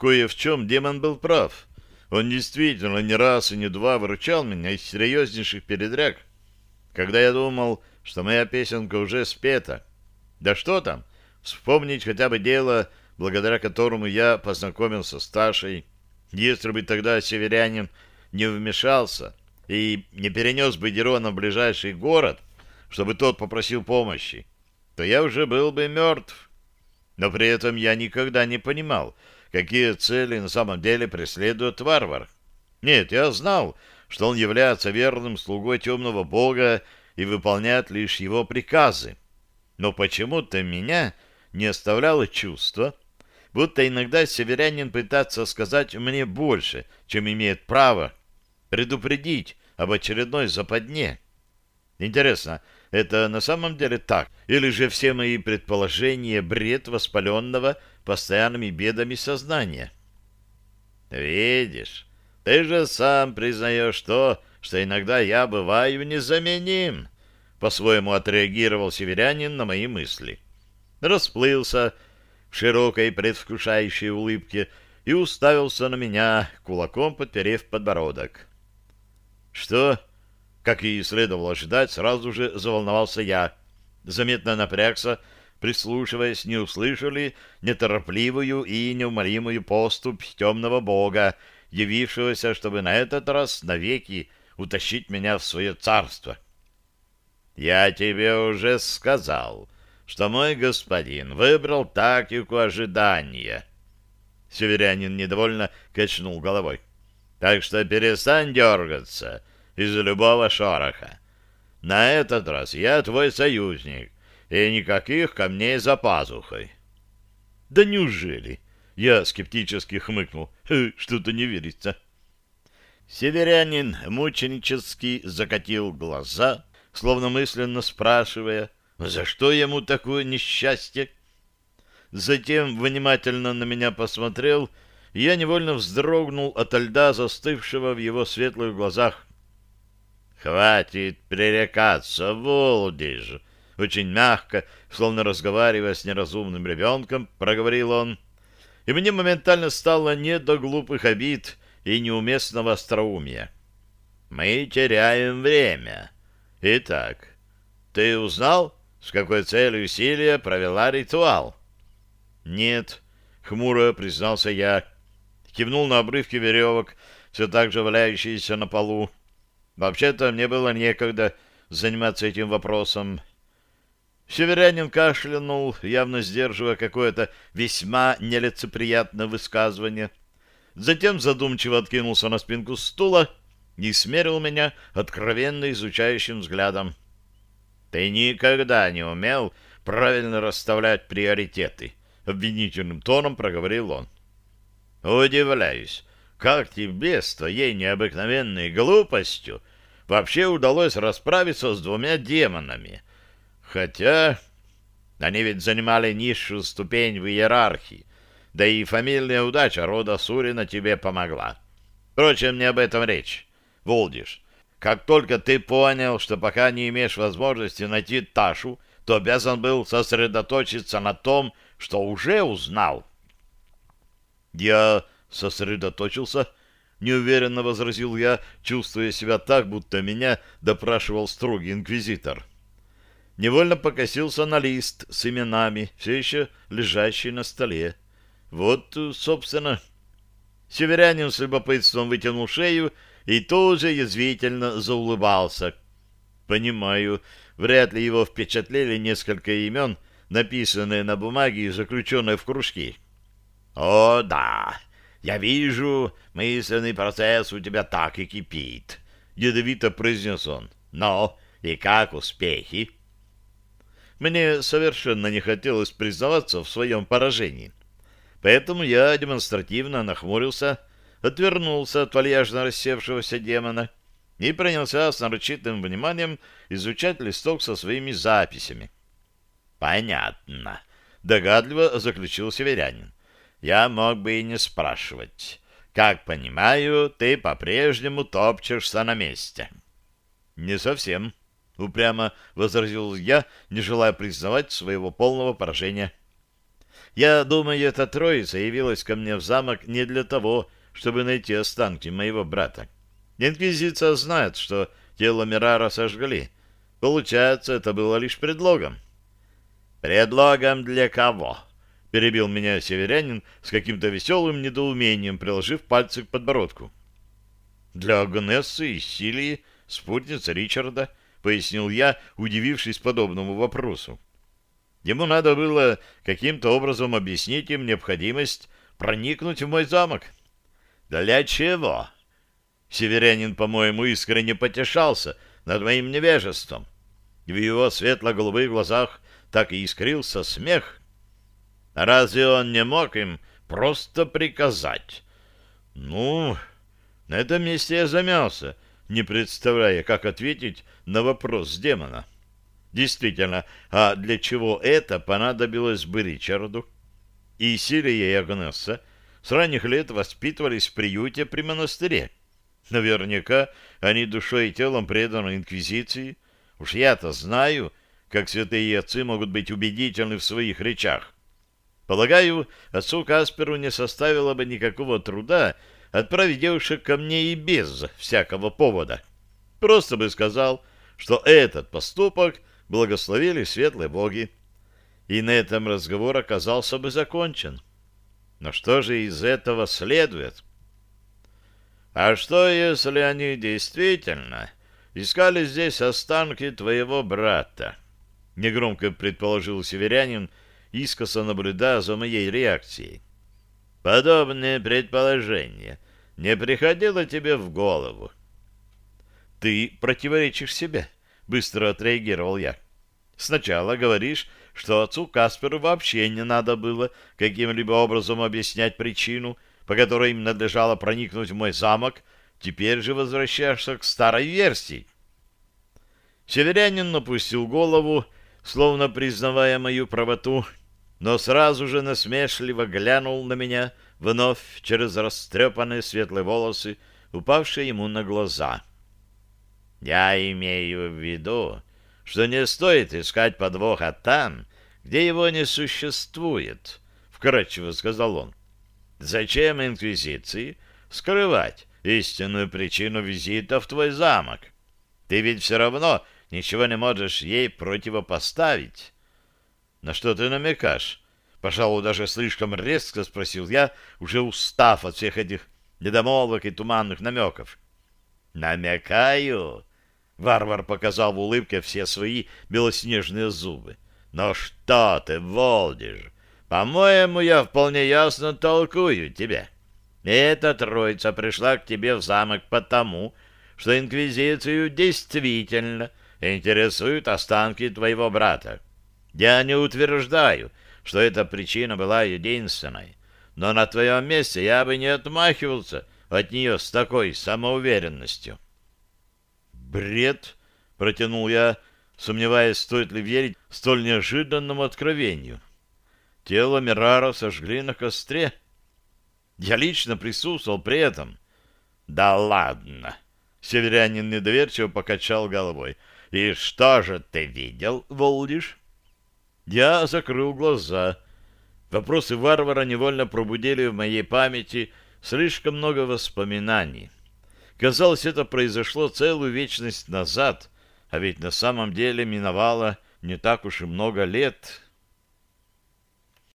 кое в чем демон был прав. Он действительно не раз и не два выручал меня из серьезнейших передряг, когда я думал, что моя песенка уже спета. Да что там, вспомнить хотя бы дело, благодаря которому я познакомился с Ташей. Если бы тогда северянин не вмешался и не перенес бы Дерона в ближайший город, чтобы тот попросил помощи, то я уже был бы мертв. Но при этом я никогда не понимал, какие цели на самом деле преследует варвар. Нет, я знал, что он является верным слугой темного бога и выполняет лишь его приказы. Но почему-то меня не оставляло чувство, будто иногда северянин пытается сказать мне больше, чем имеет право, предупредить об очередной западне. Интересно, это на самом деле так? Или же все мои предположения — бред воспаленного постоянными бедами сознания? Видишь, ты же сам признаешь то, что иногда я бываю незаменим. По-своему отреагировал северянин на мои мысли. Расплылся в широкой предвкушающей улыбке и уставился на меня, кулаком подперев подбородок. «Что?» Как и следовало ожидать, сразу же заволновался я. Заметно напрягся, прислушиваясь, не услышали неторопливую и неумолимую поступь темного бога, явившегося, чтобы на этот раз навеки утащить меня в свое царство. «Я тебе уже сказал, что мой господин выбрал тактику ожидания». Северянин недовольно качнул головой. «Так что перестань дергаться из любого шороха. На этот раз я твой союзник, и никаких камней за пазухой». «Да неужели?» Я скептически хмыкнул. «Что-то не верится». Северянин мученически закатил глаза, словно мысленно спрашивая, за что ему такое несчастье. Затем внимательно на меня посмотрел, и я невольно вздрогнул от льда, застывшего в его светлых глазах. «Хватит пререкаться, Волдиж!» Очень мягко, словно разговаривая с неразумным ребенком, проговорил он. И мне моментально стало не до глупых обид, и неуместного остроумия. Мы теряем время. Итак, ты узнал, с какой целью Силия провела ритуал? Нет, хмуро признался я. Кивнул на обрывки веревок, все так же валяющиеся на полу. Вообще-то мне было некогда заниматься этим вопросом. Северянин кашлянул, явно сдерживая какое-то весьма нелицеприятное высказывание — Затем задумчиво откинулся на спинку стула и смерил меня откровенно изучающим взглядом. «Ты никогда не умел правильно расставлять приоритеты», — обвинительным тоном проговорил он. «Удивляюсь, как тебе с твоей необыкновенной глупостью вообще удалось расправиться с двумя демонами? Хотя они ведь занимали низшую ступень в иерархии, да и фамильная удача рода Сурина тебе помогла. Впрочем, не об этом речь. Волдиш, как только ты понял, что пока не имеешь возможности найти Ташу, то обязан был сосредоточиться на том, что уже узнал. Я сосредоточился, неуверенно возразил я, чувствуя себя так, будто меня допрашивал строгий инквизитор. Невольно покосился на лист с именами, все еще лежащий на столе. Вот, собственно. Северянин с любопытством вытянул шею и тоже язвительно заулыбался. Понимаю, вряд ли его впечатлили несколько имен, написанные на бумаге и заключенные в кружки. «О, да, я вижу, мысленный процесс у тебя так и кипит», — ядовито произнес он. «Но и как успехи?» Мне совершенно не хотелось признаваться в своем поражении. Поэтому я демонстративно нахмурился, отвернулся от вальяжно рассевшегося демона и принялся с нарочитым вниманием изучать листок со своими записями. «Понятно», — догадливо заключил северянин. «Я мог бы и не спрашивать. Как понимаю, ты по-прежнему топчешься на месте». «Не совсем», — упрямо возразил я, не желая признавать своего полного поражения. Я думаю, эта троица явилась ко мне в замок не для того, чтобы найти останки моего брата. Инквизиция знает, что тело Мирара сожгли. Получается, это было лишь предлогом. «Предлогом для кого?» — перебил меня северянин с каким-то веселым недоумением, приложив пальцы к подбородку. «Для Агнессы и Силии, спутницы Ричарда», — пояснил я, удивившись подобному вопросу. Ему надо было каким-то образом объяснить им необходимость проникнуть в мой замок. «Для чего?» Северянин, по-моему, искренне потешался над моим невежеством. В его светло-голубых глазах так и искрился смех. Разве он не мог им просто приказать? Ну, на этом месте я замялся, не представляя, как ответить на вопрос демона. Действительно, а для чего это понадобилось бы Ричарду? И Сирия и Агнесса с ранних лет воспитывались в приюте при монастыре. Наверняка они душой и телом преданы инквизиции. Уж я-то знаю, как святые отцы могут быть убедительны в своих речах. Полагаю, отцу Касперу не составило бы никакого труда отправить девушек ко мне и без всякого повода. Просто бы сказал, что этот поступок благословили светлые боги. И на этом разговор оказался бы закончен. Но что же из этого следует? А что, если они действительно искали здесь останки твоего брата? Негромко предположил северянин, искоса наблюдая за моей реакцией. Подобное предположение не приходило тебе в голову? Ты противоречишь себе, быстро отреагировал я. Сначала говоришь, что отцу Касперу вообще не надо было каким-либо образом объяснять причину, по которой им надлежало проникнуть в мой замок, теперь же возвращаешься к старой версии. Северянин напустил голову, словно признавая мою правоту, но сразу же насмешливо глянул на меня вновь через растрепанные светлые волосы, упавшие ему на глаза. «Я имею в виду, что не стоит искать подвоха там, где его не существует», — вкратчиво сказал он. «Зачем Инквизиции скрывать истинную причину визита в твой замок? Ты ведь все равно ничего не можешь ей противопоставить». «На что ты намекаешь?» Пожалуй, даже слишком резко спросил я, уже устав от всех этих недомолвок и туманных намеков. «Намекаю?» Варвар показал в улыбке все свои белоснежные зубы. «Но что ты, Волдиш? По-моему, я вполне ясно толкую тебя. Эта троица пришла к тебе в замок потому, что Инквизицию действительно интересуют останки твоего брата. Я не утверждаю, что эта причина была единственной, но на твоем месте я бы не отмахивался от нее с такой самоуверенностью. «Бред!» — протянул я, сомневаясь, стоит ли верить столь неожиданному откровению. Тело Мирара сожгли на костре. Я лично присутствовал при этом. «Да ладно!» — северянин недоверчиво покачал головой. «И что же ты видел, Волдиш?» Я закрыл глаза. Вопросы варвара невольно пробудили в моей памяти слишком много воспоминаний. Казалось, это произошло целую вечность назад, а ведь на самом деле миновало не так уж и много лет.